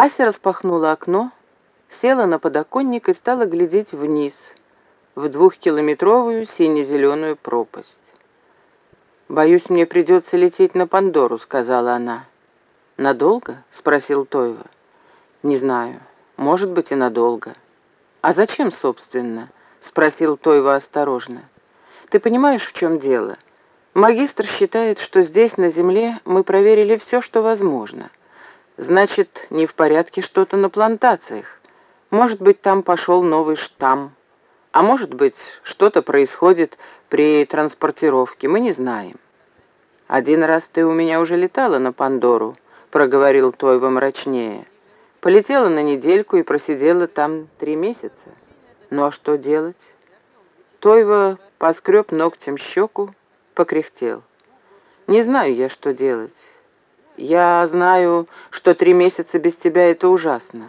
Ася распахнула окно, села на подоконник и стала глядеть вниз, в двухкилометровую сине-зеленую пропасть. «Боюсь, мне придется лететь на Пандору», — сказала она. «Надолго?» — спросил Тойва. «Не знаю. Может быть, и надолго». «А зачем, собственно?» — спросил Тойва осторожно. «Ты понимаешь, в чем дело? Магистр считает, что здесь, на Земле, мы проверили все, что возможно. Значит, не в порядке что-то на плантациях. Может быть, там пошел новый штамм. А может быть, что-то происходит при транспортировке, мы не знаем. «Один раз ты у меня уже летала на Пандору», — проговорил Тойва мрачнее. «Полетела на недельку и просидела там три месяца. Ну а что делать?» Тойва поскреб ногтем щеку, покряхтел. «Не знаю я, что делать. Я знаю, что три месяца без тебя — это ужасно.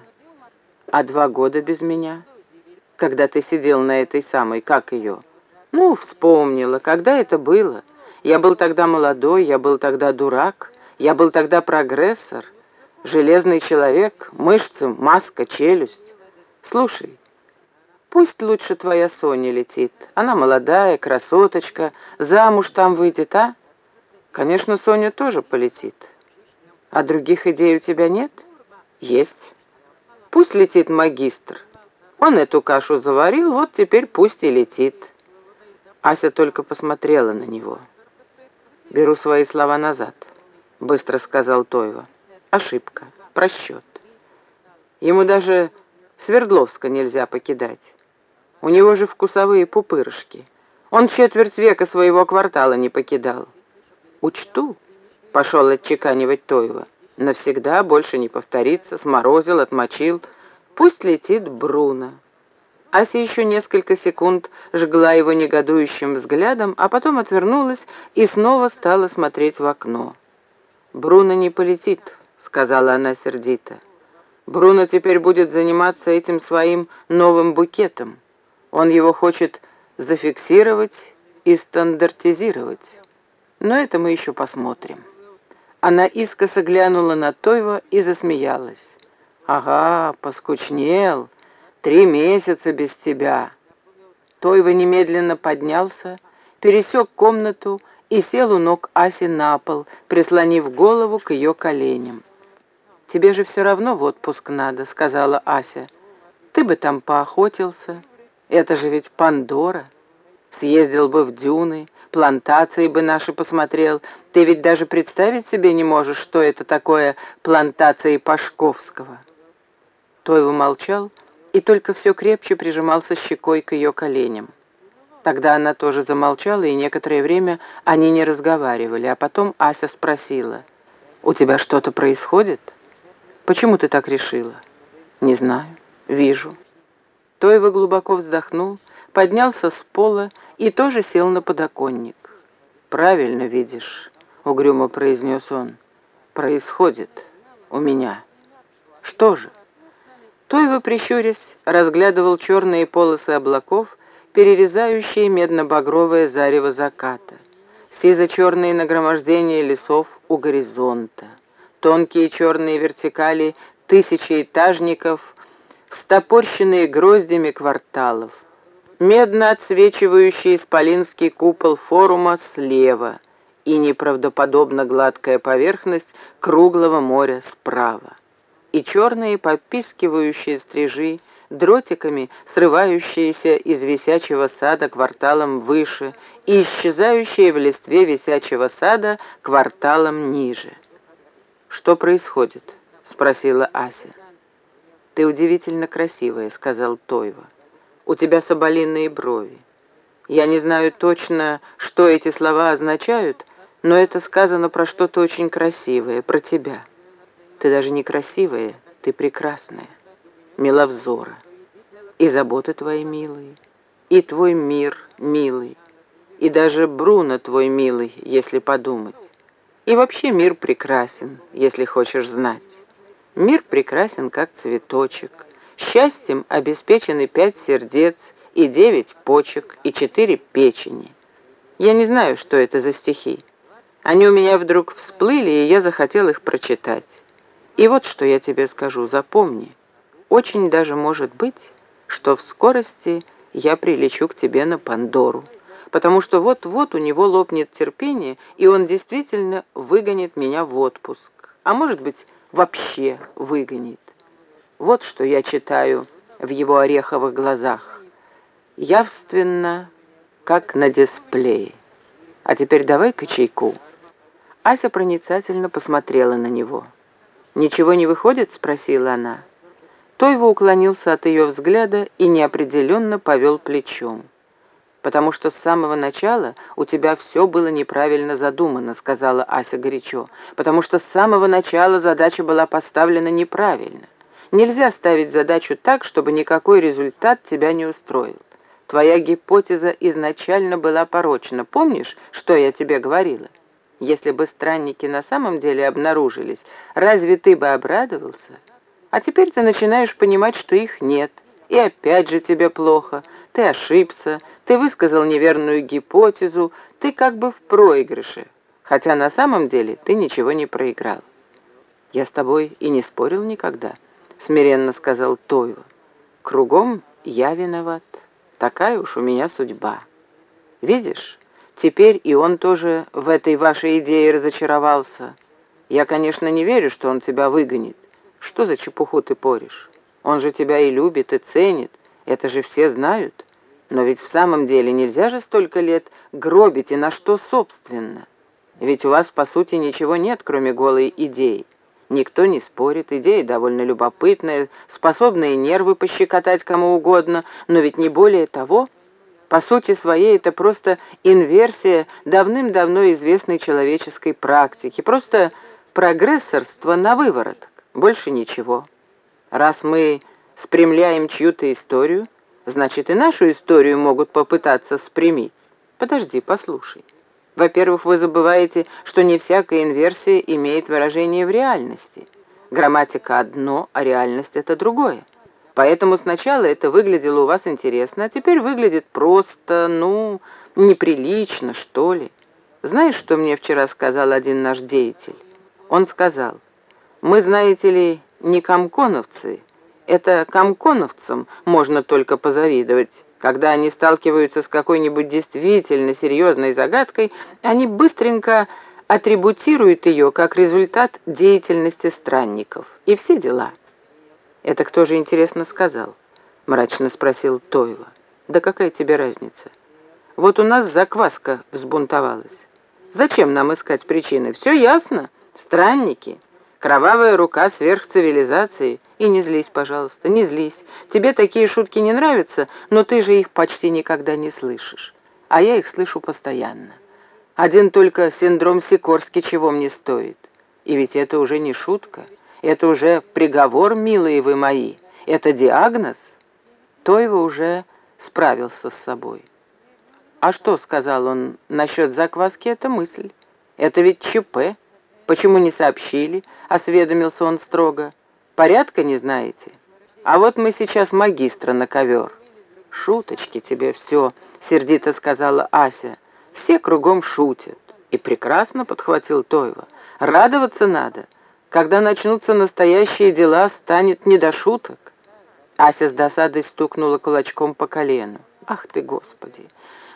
А два года без меня? Когда ты сидел на этой самой, как ее? Ну, вспомнила, когда это было. Я был тогда молодой, я был тогда дурак, я был тогда прогрессор, железный человек, мышцы, маска, челюсть. Слушай, пусть лучше твоя Соня летит. Она молодая, красоточка, замуж там выйдет, а? Конечно, Соня тоже полетит. А других идей у тебя нет? Есть. Пусть летит магистр. Он эту кашу заварил, вот теперь пусть и летит. Ася только посмотрела на него. «Беру свои слова назад», — быстро сказал Тойва. «Ошибка, просчет. Ему даже Свердловска нельзя покидать. У него же вкусовые пупырышки. Он четверть века своего квартала не покидал. Учту, Пошел отчеканивать Тойва. Навсегда больше не повторится, сморозил, отмочил. Пусть летит Бруно. Ася еще несколько секунд жгла его негодующим взглядом, а потом отвернулась и снова стала смотреть в окно. «Бруно не полетит», — сказала она сердито. «Бруно теперь будет заниматься этим своим новым букетом. Он его хочет зафиксировать и стандартизировать. Но это мы еще посмотрим». Она искоса глянула на Тойва и засмеялась. «Ага, поскучнел. Три месяца без тебя». Тойва немедленно поднялся, пересек комнату и сел у ног Аси на пол, прислонив голову к ее коленям. «Тебе же все равно в отпуск надо», — сказала Ася. «Ты бы там поохотился. Это же ведь Пандора. Съездил бы в дюны, плантации бы наши посмотрел. Ты ведь даже представить себе не можешь, что это такое плантации Пашковского». Тойва молчал и только все крепче прижимался щекой к ее коленям. Тогда она тоже замолчала, и некоторое время они не разговаривали, а потом Ася спросила, «У тебя что-то происходит? Почему ты так решила?» «Не знаю. Вижу». Тойва глубоко вздохнул, поднялся с пола и тоже сел на подоконник. «Правильно видишь», — угрюмо произнес он. «Происходит у меня». «Что же?» Тойва, прищурясь, разглядывал черные полосы облаков, перерезающие медно-багровое зарево заката, сизо-черные нагромождения лесов у горизонта, тонкие черные вертикали тысячеэтажников, стопорщенные гроздями кварталов, медно отсвечивающий исполинский купол форума слева и неправдоподобно гладкая поверхность круглого моря справа, и черные попискивающие стрижи, дротиками срывающиеся из висячего сада кварталом выше и исчезающие в листве висячего сада кварталом ниже. «Что происходит?» — спросила Ася. «Ты удивительно красивая», — сказал Тойва. У тебя соболиные брови. Я не знаю точно, что эти слова означают, но это сказано про что-то очень красивое, про тебя. Ты даже не красивая, ты прекрасная, миловзора. И заботы твои милые, и твой мир милый, и даже Бруно твой милый, если подумать. И вообще мир прекрасен, если хочешь знать. Мир прекрасен, как цветочек, Счастьем обеспечены пять сердец и девять почек и четыре печени. Я не знаю, что это за стихи. Они у меня вдруг всплыли, и я захотел их прочитать. И вот что я тебе скажу, запомни. Очень даже может быть, что в скорости я прилечу к тебе на Пандору, потому что вот-вот у него лопнет терпение, и он действительно выгонит меня в отпуск, а может быть, вообще выгонит. Вот что я читаю в его ореховых глазах. Явственно, как на дисплее. А теперь давай-ка чайку. Ася проницательно посмотрела на него. «Ничего не выходит?» — спросила она. Тойва уклонился от ее взгляда и неопределенно повел плечом. «Потому что с самого начала у тебя все было неправильно задумано», — сказала Ася горячо. «Потому что с самого начала задача была поставлена неправильно. Нельзя ставить задачу так, чтобы никакой результат тебя не устроил. Твоя гипотеза изначально была порочна. Помнишь, что я тебе говорила? Если бы странники на самом деле обнаружились, разве ты бы обрадовался? А теперь ты начинаешь понимать, что их нет. И опять же тебе плохо. Ты ошибся, ты высказал неверную гипотезу, ты как бы в проигрыше. Хотя на самом деле ты ничего не проиграл. Я с тобой и не спорил никогда, смиренно сказал Тойва. Кругом я виноват. Такая уж у меня судьба. Видишь, теперь и он тоже в этой вашей идее разочаровался. Я, конечно, не верю, что он тебя выгонит. Что за чепуху ты поришь? Он же тебя и любит, и ценит. Это же все знают. Но ведь в самом деле нельзя же столько лет гробить, и на что собственно? Ведь у вас, по сути, ничего нет, кроме голой идеи. Никто не спорит, идея довольно любопытная, способная нервы пощекотать кому угодно, но ведь не более того. По сути своей это просто инверсия давным-давно известной человеческой практики, просто прогрессорство на выворот, больше ничего. Раз мы спрямляем чью-то историю, значит и нашу историю могут попытаться спрямить. Подожди, послушай. Во-первых, вы забываете, что не всякая инверсия имеет выражение в реальности. Грамматика одно, а реальность это другое. Поэтому сначала это выглядело у вас интересно, а теперь выглядит просто, ну, неприлично, что ли. Знаешь, что мне вчера сказал один наш деятель? Он сказал, мы, знаете ли, не комконовцы, это комконовцам можно только позавидовать. Когда они сталкиваются с какой-нибудь действительно серьезной загадкой, они быстренько атрибутируют ее как результат деятельности странников. И все дела. «Это кто же, интересно, сказал?» — мрачно спросил Тойва. «Да какая тебе разница? Вот у нас закваска взбунтовалась. Зачем нам искать причины? Все ясно. Странники. Кровавая рука сверхцивилизации — и не злись, пожалуйста, не злись. Тебе такие шутки не нравятся, но ты же их почти никогда не слышишь. А я их слышу постоянно. Один только синдром Сикорски чего мне стоит. И ведь это уже не шутка. Это уже приговор, милые вы мои. Это диагноз. Тойва уже справился с собой. «А что?» — сказал он насчет закваски, это мысль. «Это ведь ЧП. Почему не сообщили?» — осведомился он строго. Порядка не знаете? А вот мы сейчас магистра на ковер». «Шуточки тебе все», — сердито сказала Ася. «Все кругом шутят». И прекрасно подхватил Тойва. «Радоваться надо. Когда начнутся настоящие дела, станет не до шуток». Ася с досадой стукнула кулачком по колену. «Ах ты, Господи!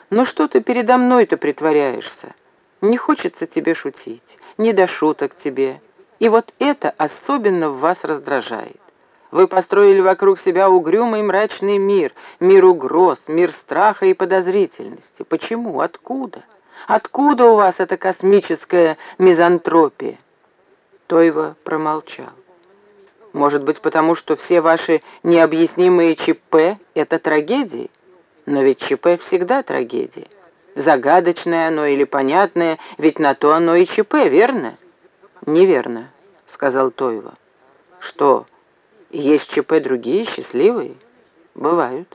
Ну что ты передо мной-то притворяешься? Не хочется тебе шутить, не до шуток тебе. И вот это особенно в вас раздражает. Вы построили вокруг себя угрюмый мрачный мир, мир угроз, мир страха и подозрительности. Почему? Откуда? Откуда у вас эта космическая мизантропия?» Тойва промолчал. «Может быть, потому что все ваши необъяснимые ЧП — это трагедии? Но ведь ЧП всегда трагедия. Загадочное оно или понятное, ведь на то оно и ЧП, верно?» «Неверно», — сказал Тойва. «Что, есть ЧП другие, счастливые?» «Бывают».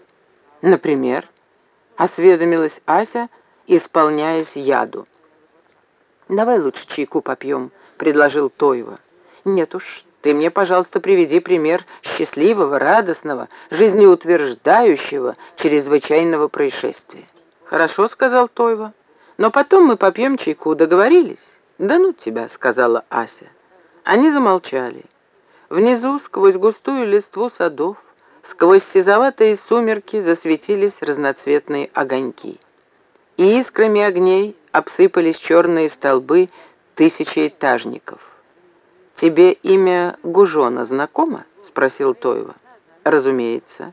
«Например?» — осведомилась Ася, исполняясь яду. «Давай лучше чайку попьем», — предложил Тойва. «Нет уж, ты мне, пожалуйста, приведи пример счастливого, радостного, жизнеутверждающего, чрезвычайного происшествия». «Хорошо», — сказал Тойва. «Но потом мы попьем чайку, договорились?» «Да ну тебя», — сказала Ася. Они замолчали. Внизу, сквозь густую листву садов, сквозь сизоватые сумерки засветились разноцветные огоньки. И искрами огней обсыпались черные столбы тысячеэтажников. «Тебе имя Гужона знакомо?» — спросил Тойва. «Разумеется».